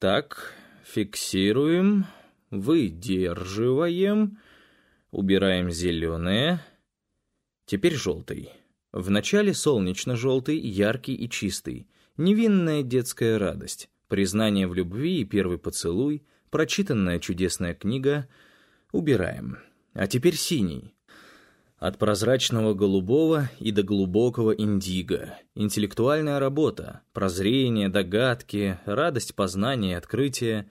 Так, фиксируем, выдерживаем, убираем зеленое. Теперь желтый. Вначале солнечно-желтый, яркий и чистый. Невинная детская радость, признание в любви и первый поцелуй, прочитанная чудесная книга. Убираем. А теперь синий. От прозрачного голубого и до глубокого индиго. Интеллектуальная работа, прозрение, догадки, радость познания и открытия.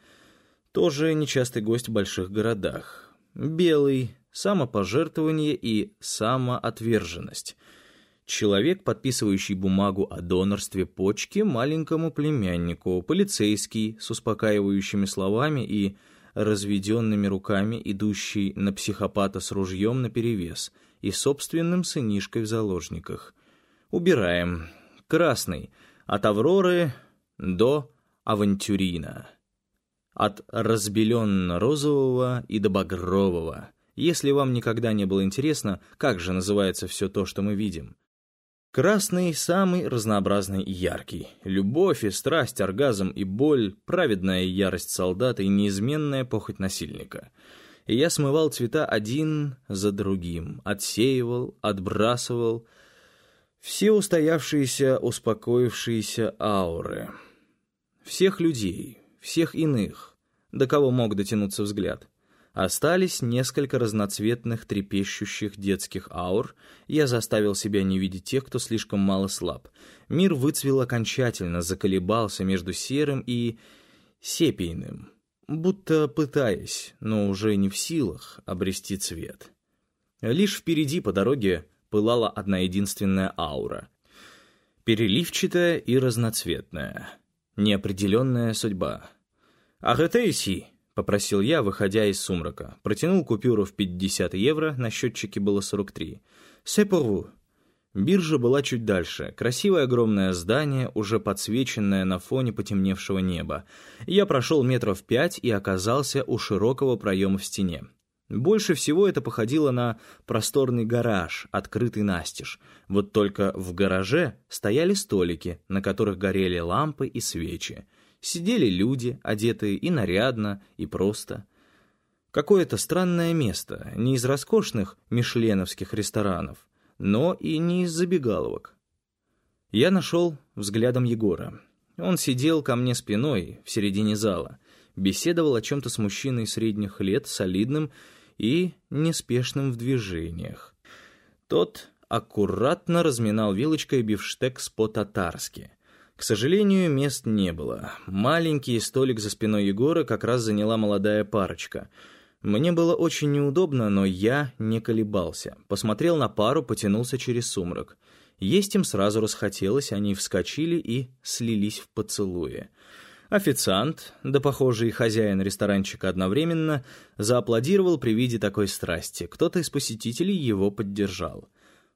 Тоже нечастый гость в больших городах. Белый, самопожертвование и самоотверженность. Человек, подписывающий бумагу о донорстве почки маленькому племяннику, полицейский с успокаивающими словами и разведенными руками, идущий на психопата с ружьем наперевес и собственным сынишкой в заложниках. Убираем. Красный. От Авроры до Авантюрина. От разбеленно-розового и до багрового. Если вам никогда не было интересно, как же называется все то, что мы видим. Красный самый разнообразный и яркий. Любовь и страсть, оргазм и боль, праведная ярость солдата и неизменная похоть насильника. И я смывал цвета один за другим, отсеивал, отбрасывал все устоявшиеся, успокоившиеся ауры. Всех людей, всех иных, до кого мог дотянуться взгляд — Остались несколько разноцветных трепещущих детских аур. Я заставил себя не видеть тех, кто слишком мало слаб. Мир выцвел окончательно, заколебался между серым и сепийным, будто пытаясь, но уже не в силах, обрести цвет. Лишь впереди по дороге пылала одна единственная аура. Переливчатая и разноцветная. Неопределенная судьба. «Арретейси!» Попросил я, выходя из сумрака. Протянул купюру в 50 евро, на счетчике было 43. «C'est Биржа была чуть дальше. Красивое огромное здание, уже подсвеченное на фоне потемневшего неба. Я прошел метров пять и оказался у широкого проема в стене. Больше всего это походило на просторный гараж, открытый настежь. Вот только в гараже стояли столики, на которых горели лампы и свечи сидели люди, одетые и нарядно, и просто. Какое-то странное место, не из роскошных мишленовских ресторанов, но и не из забегаловок. Я нашел взглядом Егора. Он сидел ко мне спиной в середине зала, беседовал о чем-то с мужчиной средних лет, солидным и неспешным в движениях. Тот аккуратно разминал вилочкой бифштекс по-татарски — к сожалению, мест не было. Маленький столик за спиной Егора как раз заняла молодая парочка. Мне было очень неудобно, но я не колебался. Посмотрел на пару, потянулся через сумрак. Есть им сразу расхотелось, они вскочили и слились в поцелуе. Официант, да похоже и хозяин ресторанчика одновременно, зааплодировал при виде такой страсти. Кто-то из посетителей его поддержал.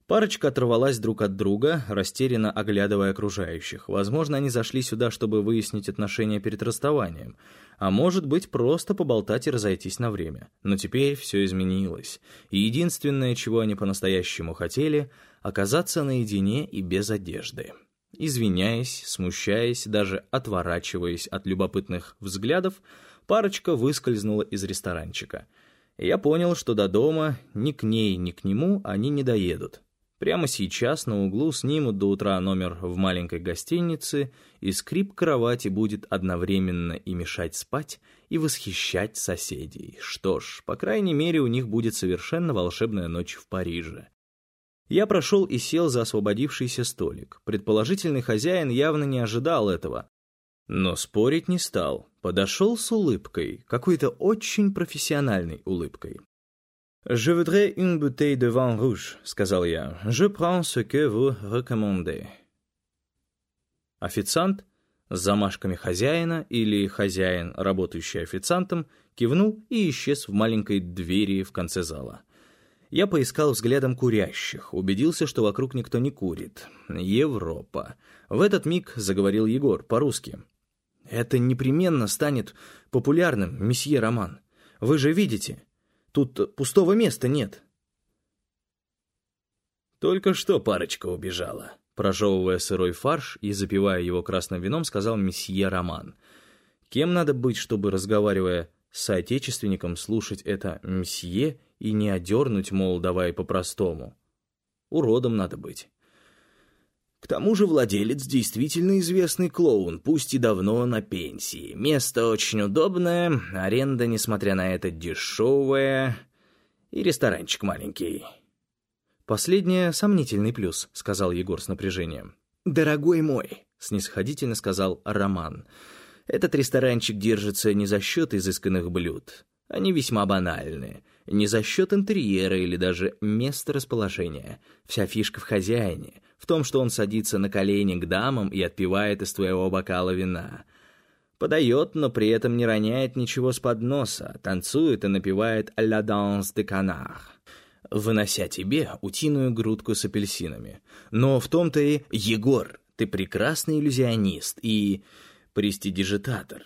Парочка оторвалась друг от друга, растерянно оглядывая окружающих. Возможно, они зашли сюда, чтобы выяснить отношения перед расставанием. А может быть, просто поболтать и разойтись на время. Но теперь все изменилось. И единственное, чего они по-настоящему хотели — оказаться наедине и без одежды. Извиняясь, смущаясь, даже отворачиваясь от любопытных взглядов, парочка выскользнула из ресторанчика. Я понял, что до дома ни к ней, ни к нему они не доедут. Прямо сейчас на углу снимут до утра номер в маленькой гостинице, и скрип кровати будет одновременно и мешать спать, и восхищать соседей. Что ж, по крайней мере, у них будет совершенно волшебная ночь в Париже. Я прошел и сел за освободившийся столик. Предположительный хозяин явно не ожидал этого. Но спорить не стал. Подошел с улыбкой, какой-то очень профессиональной улыбкой. «Je voudrais une bouteille de vin rouge», — сказал я. «Je prends ce que vous recommandez». Официант с замашками хозяина или хозяин, работающий официантом, кивнул и исчез в маленькой двери в конце зала. Я поискал взглядом курящих, убедился, что вокруг никто не курит. Европа. В этот миг заговорил Егор по-русски. «Это непременно станет популярным, месье Роман. Вы же видите, Тут пустого места нет. Только что парочка убежала. Прожевывая сырой фарш и запивая его красным вином, сказал месье Роман. Кем надо быть, чтобы, разговаривая с соотечественником, слушать это «мсье» и не одернуть, мол, давай по-простому? Уродом надо быть. К тому же владелец действительно известный клоун, пусть и давно на пенсии. Место очень удобное, аренда, несмотря на это, дешевая, и ресторанчик маленький. «Последнее — сомнительный плюс», — сказал Егор с напряжением. «Дорогой мой», — снисходительно сказал Роман, — «этот ресторанчик держится не за счет изысканных блюд. Они весьма банальны. Не за счет интерьера или даже места расположения. Вся фишка в хозяине, в том, что он садится на колени к дамам и отпивает из твоего бокала вина. Подает, но при этом не роняет ничего с подноса, танцует и напевает «La danse de canard», вынося тебе утиную грудку с апельсинами. Но в том-то и «Егор, ты прекрасный иллюзионист и престидижитатор»,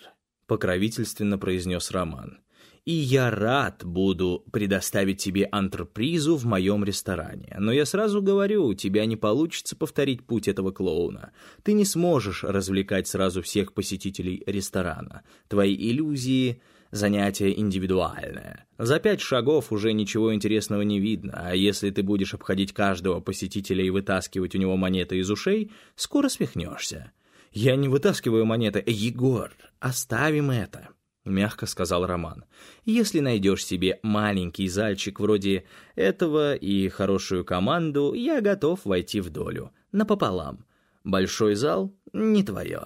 покровительственно произнес Роман и я рад буду предоставить тебе антрепризу в моем ресторане. Но я сразу говорю, у тебя не получится повторить путь этого клоуна. Ты не сможешь развлекать сразу всех посетителей ресторана. Твои иллюзии — занятие индивидуальное. За пять шагов уже ничего интересного не видно, а если ты будешь обходить каждого посетителя и вытаскивать у него монеты из ушей, скоро смехнешься. Я не вытаскиваю монеты. Егор, оставим это. — мягко сказал Роман. «Если найдешь себе маленький зальчик вроде этого и хорошую команду, я готов войти в долю, напополам. Большой зал — не твое».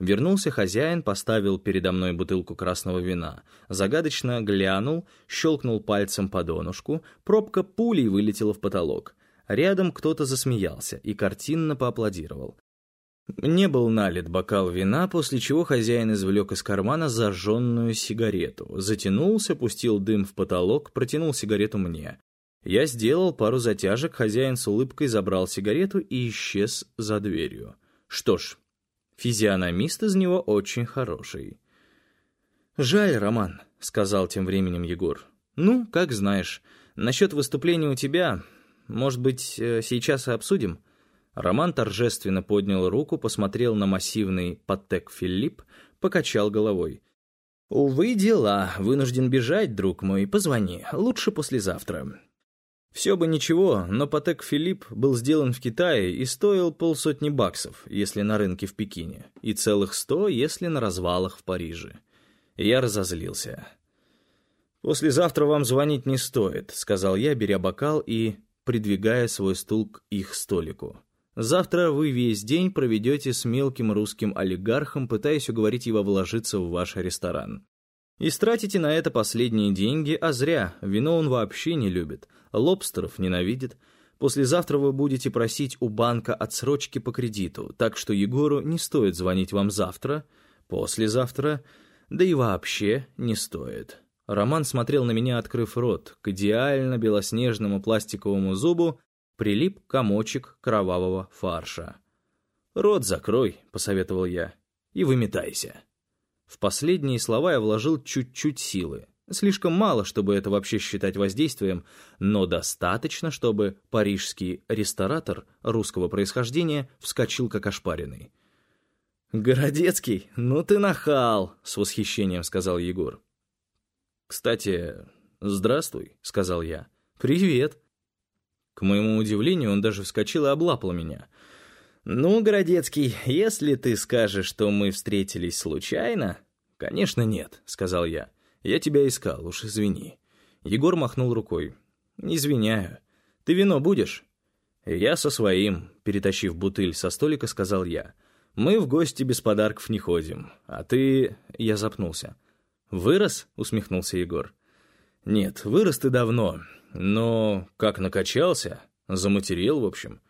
Вернулся хозяин, поставил передо мной бутылку красного вина, загадочно глянул, щелкнул пальцем по донышку, пробка пулей вылетела в потолок. Рядом кто-то засмеялся и картинно поаплодировал. Не был налит бокал вина, после чего хозяин извлек из кармана зажженную сигарету, затянулся, пустил дым в потолок, протянул сигарету мне. Я сделал пару затяжек, хозяин с улыбкой забрал сигарету и исчез за дверью. Что ж, физиономист из него очень хороший. «Жаль, Роман», — сказал тем временем Егор. «Ну, как знаешь. Насчет выступления у тебя, может быть, э, сейчас и обсудим?» Роман торжественно поднял руку, посмотрел на массивный Паттек Филипп, покачал головой. «Увы, дела. Вынужден бежать, друг мой. Позвони. Лучше послезавтра». Все бы ничего, но Патек Филипп был сделан в Китае и стоил полсотни баксов, если на рынке в Пекине, и целых сто, если на развалах в Париже. Я разозлился. «Послезавтра вам звонить не стоит», — сказал я, беря бокал и придвигая свой стул к их столику. Завтра вы весь день проведете с мелким русским олигархом, пытаясь уговорить его вложиться в ваш ресторан. И стратите на это последние деньги, а зря, вино он вообще не любит, лобстеров ненавидит. Послезавтра вы будете просить у банка отсрочки по кредиту, так что Егору не стоит звонить вам завтра, послезавтра, да и вообще не стоит. Роман смотрел на меня, открыв рот, к идеально белоснежному пластиковому зубу, прилип комочек кровавого фарша. «Рот закрой», — посоветовал я, — «и выметайся». В последние слова я вложил чуть-чуть силы. Слишком мало, чтобы это вообще считать воздействием, но достаточно, чтобы парижский ресторатор русского происхождения вскочил как ошпаренный. «Городецкий, ну ты нахал!» — с восхищением сказал Егор. «Кстати, здравствуй», — сказал я. «Привет», к моему удивлению, он даже вскочил и облапал меня. «Ну, Городецкий, если ты скажешь, что мы встретились случайно...» «Конечно нет», — сказал я. «Я тебя искал, уж извини». Егор махнул рукой. «Извиняю. Ты вино будешь?» «Я со своим», — перетащив бутыль со столика, сказал я. «Мы в гости без подарков не ходим. А ты...» — я запнулся. «Вырос?» — усмехнулся Егор. «Нет, вырос ты давно. Но как накачался, заматерел, в общем.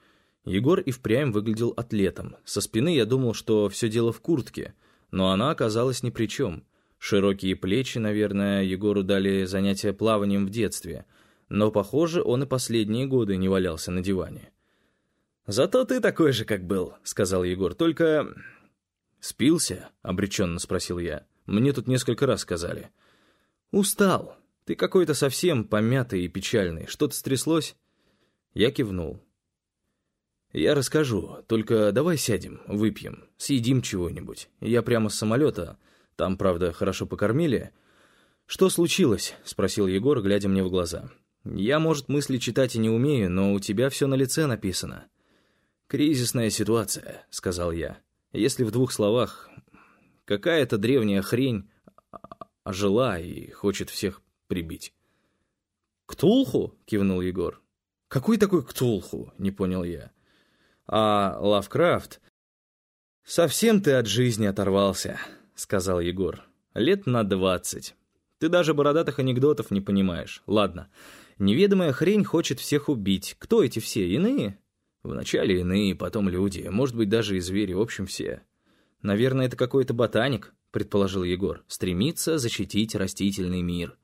Егор и впрямь выглядел атлетом. Со спины я думал, что все дело в куртке, но она оказалась ни при чем. Широкие плечи, наверное, Егору дали занятия плаванием в детстве, но, похоже, он и последние годы не валялся на диване. «Зато ты такой же, как был», — сказал Егор, — «только...» «Спился?» — обреченно спросил я. «Мне тут несколько раз сказали». «Устал», «Ты какой-то совсем помятый и печальный. Что-то стряслось?» Я кивнул. «Я расскажу, только давай сядем, выпьем, съедим чего-нибудь. Я прямо с самолета. Там, правда, хорошо покормили. «Что случилось?» — спросил Егор, глядя мне в глаза. «Я, может, мысли читать и не умею, но у тебя все на лице написано». «Кризисная ситуация», — сказал я. «Если в двух словах, какая-то древняя хрень ожила и хочет всех прибить». «Ктулху?» — кивнул Егор. «Какой такой Ктулху?» — не понял я. «А Лавкрафт...» «Совсем ты от жизни оторвался», — сказал Егор. «Лет на двадцать. Ты даже бородатых анекдотов не понимаешь. Ладно, неведомая хрень хочет всех убить. Кто эти все? Иные?» «Вначале иные, потом люди, может быть, даже и звери, в общем, все». «Наверное, это какой-то ботаник», — предположил Егор. «Стремится защитить растительный мир».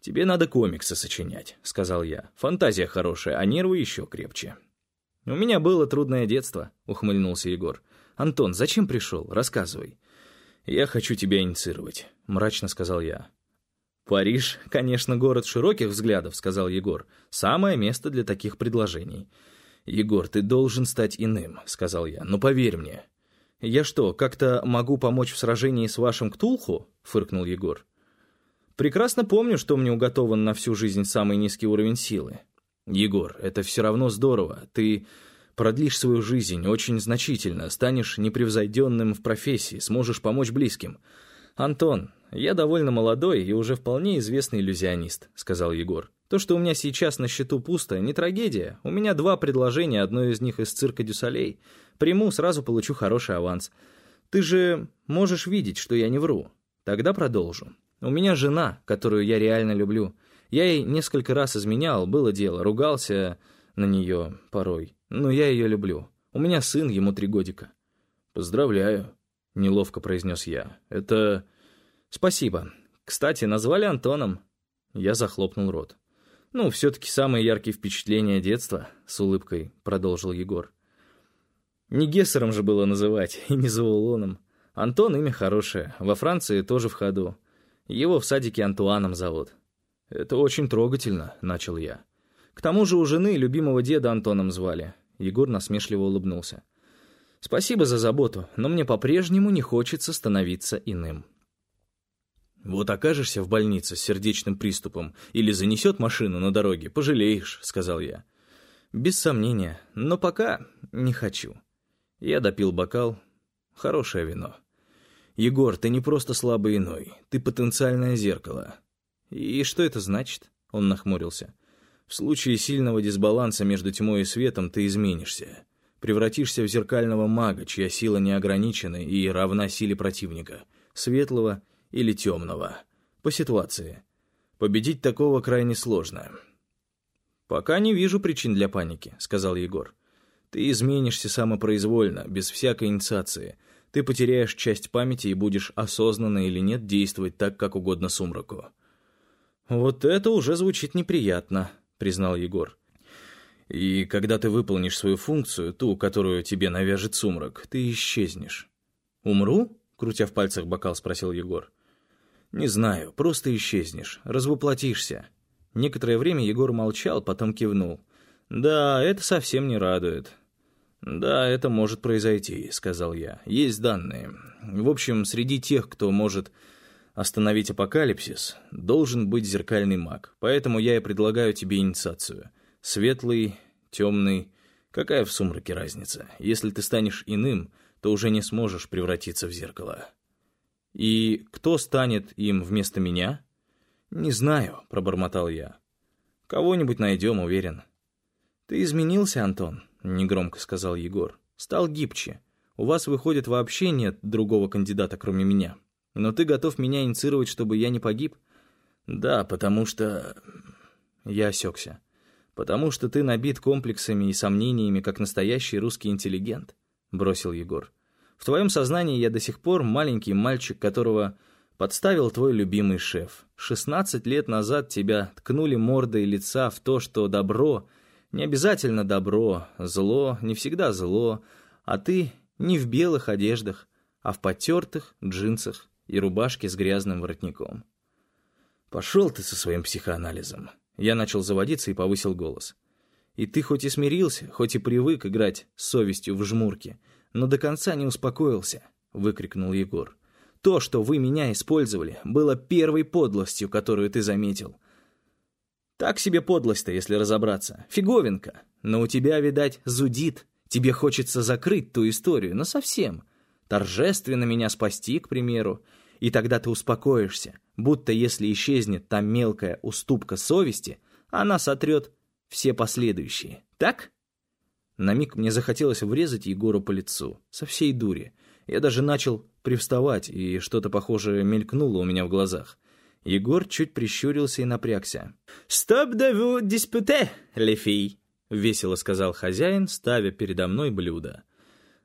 «Тебе надо комиксы сочинять», — сказал я. «Фантазия хорошая, а нервы еще крепче». «У меня было трудное детство», — ухмыльнулся Егор. «Антон, зачем пришел? Рассказывай». «Я хочу тебя инициировать», — мрачно сказал я. «Париж, конечно, город широких взглядов», — сказал Егор. «Самое место для таких предложений». «Егор, ты должен стать иным», — сказал я. «Но поверь мне». «Я что, как-то могу помочь в сражении с вашим Ктулху?» — фыркнул Егор. «Прекрасно помню, что мне уготован на всю жизнь самый низкий уровень силы». «Егор, это все равно здорово. Ты продлишь свою жизнь очень значительно, станешь непревзойденным в профессии, сможешь помочь близким. «Антон, я довольно молодой и уже вполне известный иллюзионист», — сказал Егор. «То, что у меня сейчас на счету пусто, не трагедия. У меня два предложения, одно из них из цирка Дюсалей. Приму, сразу получу хороший аванс. Ты же можешь видеть, что я не вру. Тогда продолжу. У меня жена, которую я реально люблю. Я ей несколько раз изменял, было дело, ругался на нее порой. Но я ее люблю. У меня сын, ему три годика». «Поздравляю», — неловко произнес я. «Это...» «Спасибо. Кстати, назвали Антоном». Я захлопнул рот. «Ну, все-таки самые яркие впечатления детства», — с улыбкой продолжил Егор. «Не Гессером же было называть, и не Завулоном. Антон имя хорошее, во Франции тоже в ходу. Его в садике Антуаном зовут». «Это очень трогательно», — начал я. К тому же у жены любимого деда Антоном звали. Егор насмешливо улыбнулся. «Спасибо за заботу, но мне по-прежнему не хочется становиться иным». «Вот окажешься в больнице с сердечным приступом или занесет машину на дороге, пожалеешь», — сказал я. «Без сомнения, но пока не хочу». Я допил бокал. Хорошее вино. «Егор, ты не просто слабый иной, ты потенциальное зеркало». «И что это значит?» — он нахмурился. В случае сильного дисбаланса между тьмой и светом ты изменишься. Превратишься в зеркального мага, чья сила не ограничена и равна силе противника, светлого или темного. По ситуации. Победить такого крайне сложно. «Пока не вижу причин для паники», — сказал Егор. «Ты изменишься самопроизвольно, без всякой инициации. Ты потеряешь часть памяти и будешь осознанно или нет действовать так, как угодно сумраку». «Вот это уже звучит неприятно», — признал Егор. «И когда ты выполнишь свою функцию, ту, которую тебе навяжет сумрак, ты исчезнешь». «Умру?» — крутя в пальцах бокал, спросил Егор. «Не знаю, просто исчезнешь, развоплотишься». Некоторое время Егор молчал, потом кивнул. «Да, это совсем не радует». «Да, это может произойти», — сказал я. «Есть данные. В общем, среди тех, кто может Остановить апокалипсис должен быть зеркальный маг, поэтому я и предлагаю тебе инициацию. Светлый, темный, какая в сумраке разница? Если ты станешь иным, то уже не сможешь превратиться в зеркало. И кто станет им вместо меня? Не знаю, пробормотал я. Кого-нибудь найдем, уверен. Ты изменился, Антон, негромко сказал Егор. Стал гибче. У вас, выходит, вообще нет другого кандидата, кроме меня. Но ты готов меня инициировать, чтобы я не погиб? Да, потому что... Я осекся. Потому что ты набит комплексами и сомнениями, как настоящий русский интеллигент, бросил Егор. В твоем сознании я до сих пор маленький мальчик, которого подставил твой любимый шеф. Шестнадцать лет назад тебя ткнули мордой лица в то, что добро не обязательно добро, зло не всегда зло, а ты не в белых одеждах, а в потертых джинсах и рубашке с грязным воротником. «Пошел ты со своим психоанализом!» Я начал заводиться и повысил голос. «И ты хоть и смирился, хоть и привык играть с совестью в жмурке, но до конца не успокоился!» — выкрикнул Егор. То, что вы меня использовали, было первой подлостью, которую ты заметил. Так себе подлость-то, если разобраться. Фиговинка. Но у тебя, видать, зудит. Тебе хочется закрыть ту историю, но совсем. Торжественно меня спасти, к примеру. И тогда ты успокоишься, будто если исчезнет та мелкая уступка совести, она сотрет все последующие. Так? На миг мне захотелось врезать Егору по лицу, со всей дури. Я даже начал привставать, и что-то похожее мелькнуло у меня в глазах. Егор чуть прищурился и напрягся. «Стоп де ву диспуте, лефий!» — весело сказал хозяин, ставя передо мной блюдо.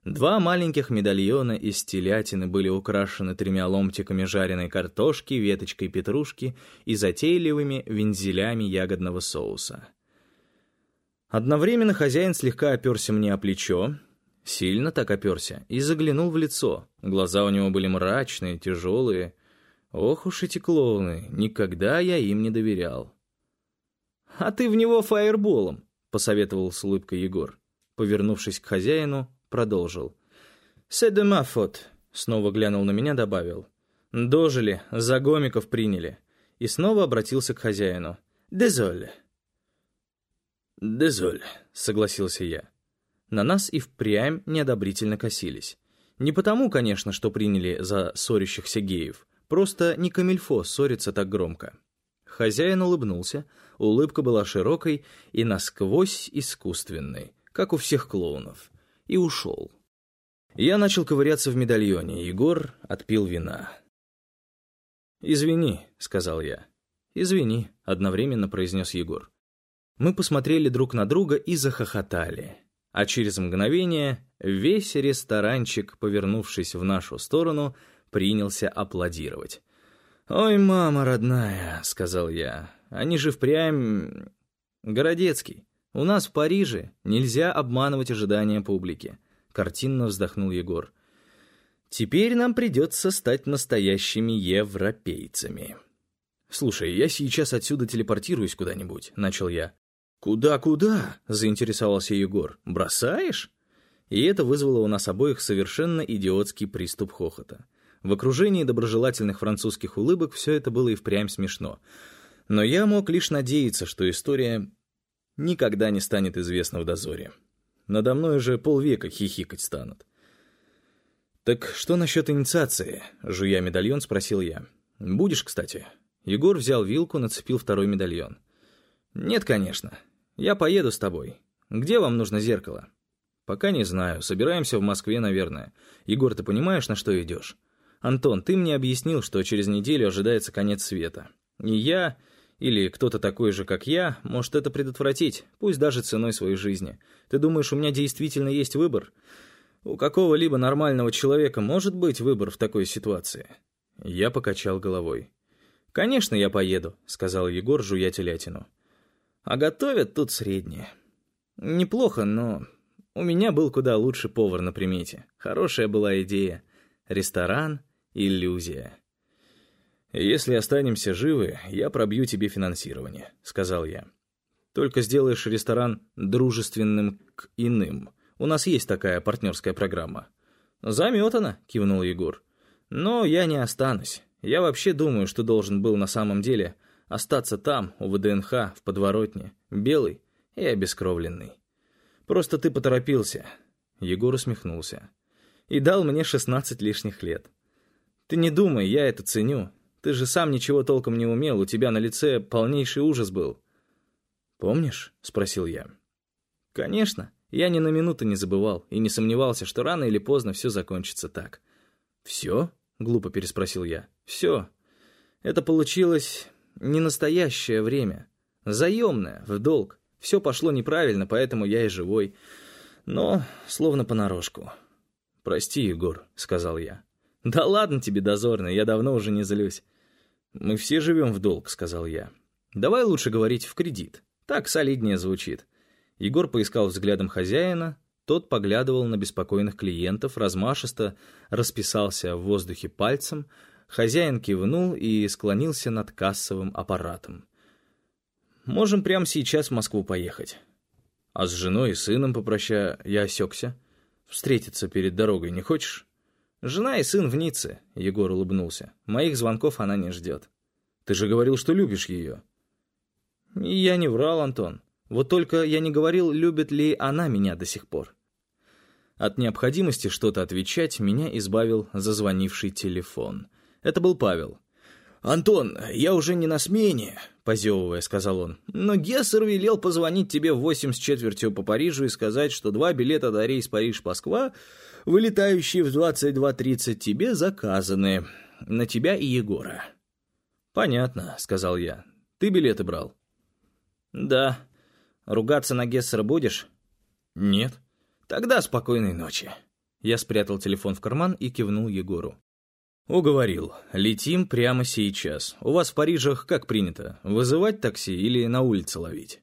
Два маленьких медальона из телятины были украшены тремя ломтиками жареной картошки, веточкой петрушки и затейливыми вензелями ягодного соуса. Одновременно хозяин слегка оперся мне о плечо, сильно так оперся, и заглянул в лицо. Глаза у него были мрачные, тяжелые. Ох уж эти клоуны, никогда я им не доверял. «А ты в него фаерболом», — посоветовал с улыбкой Егор. Повернувшись к хозяину, продолжил. «C'est de ma faute», — снова глянул на меня, добавил. «Дожили, за гомиков приняли». И снова обратился к хозяину. «Дезоль». «Дезоль», — согласился я. На нас и впрямь неодобрительно косились. Не потому, конечно, что приняли за ссорящихся геев, просто не камильфо ссориться так громко. Хозяин улыбнулся, улыбка была широкой и насквозь искусственной, как у всех клоунов, и ушел. Я начал ковыряться в медальоне, Егор отпил вина. «Извини», — сказал я. «Извини», — одновременно произнес Егор. Мы посмотрели друг на друга и захохотали. А через мгновение весь ресторанчик, повернувшись в нашу сторону, принялся аплодировать. «Ой, мама родная», — сказал я, — «они же впрямь... Городецкий. У нас в Париже нельзя обманывать ожидания публики», — картинно вздохнул Егор. «Теперь нам придется стать настоящими европейцами». «Слушай, я сейчас отсюда телепортируюсь куда-нибудь», — начал я. «Куда-куда?» — заинтересовался Егор. «Бросаешь?» И это вызвало у нас обоих совершенно идиотский приступ хохота. В окружении доброжелательных французских улыбок все это было и впрямь смешно. Но я мог лишь надеяться, что история никогда не станет известна в дозоре. Надо мной уже полвека хихикать станут. «Так что насчет инициации?» — жуя медальон, спросил я. «Будешь, кстати?» Егор взял вилку, нацепил второй медальон. «Нет, конечно. Я поеду с тобой. Где вам нужно зеркало? Пока не знаю. Собираемся в Москве, наверное. Егор, ты понимаешь, на что идешь? Антон, ты мне объяснил, что через неделю ожидается конец света. И я, или кто-то такой же, как я, может это предотвратить, пусть даже ценой своей жизни. Ты думаешь, у меня действительно есть выбор? У какого-либо нормального человека может быть выбор в такой ситуации? Я покачал головой. «Конечно, я поеду», — сказал Егор, жуя телятину. А готовят тут средние. Неплохо, но у меня был куда лучше повар на примете. Хорошая была идея. Ресторан — иллюзия. «Если останемся живы, я пробью тебе финансирование», — сказал я. «Только сделаешь ресторан дружественным к иным. У нас есть такая партнерская программа». «Заметано», — кивнул Егор. «Но я не останусь. Я вообще думаю, что должен был на самом деле Остаться там, у ВДНХ, в подворотне, белый и обескровленный. Просто ты поторопился. Егор усмехнулся. И дал мне шестнадцать лишних лет. Ты не думай, я это ценю. Ты же сам ничего толком не умел, у тебя на лице полнейший ужас был. «Помнишь?» — спросил я. «Конечно. Я ни на минуту не забывал и не сомневался, что рано или поздно все закончится так». «Все?» — глупо переспросил я. «Все. Это получилось не настоящее время. Заемное, в долг. Все пошло неправильно, поэтому я и живой. Но словно понарошку. «Прости, Егор», — сказал я. «Да ладно тебе, дозорный, я давно уже не злюсь». «Мы все живем в долг», — сказал я. «Давай лучше говорить в кредит. Так солиднее звучит». Егор поискал взглядом хозяина, тот поглядывал на беспокойных клиентов, размашисто расписался в воздухе пальцем, Хозяин кивнул и склонился над кассовым аппаратом. «Можем прямо сейчас в Москву поехать». А с женой и сыном попрощая я осекся. «Встретиться перед дорогой не хочешь?» «Жена и сын в Ницце», — Егор улыбнулся. «Моих звонков она не ждет». «Ты же говорил, что любишь ее». Я не врал, Антон. Вот только я не говорил, любит ли она меня до сих пор. От необходимости что-то отвечать меня избавил зазвонивший телефон. Это был Павел. «Антон, я уже не на смене», — позевывая, сказал он. «Но Гессер велел позвонить тебе в восемь с четвертью по Парижу и сказать, что два билета до рейс Париж-Москва, вылетающие в 22.30, тебе заказаны. На тебя и Егора». «Понятно», — сказал я. «Ты билеты брал?» «Да. Ругаться на Гессера будешь?» «Нет». «Тогда спокойной ночи». Я спрятал телефон в карман и кивнул Егору. «Уговорил. Летим прямо сейчас. У вас в Парижах как принято? Вызывать такси или на улице ловить?»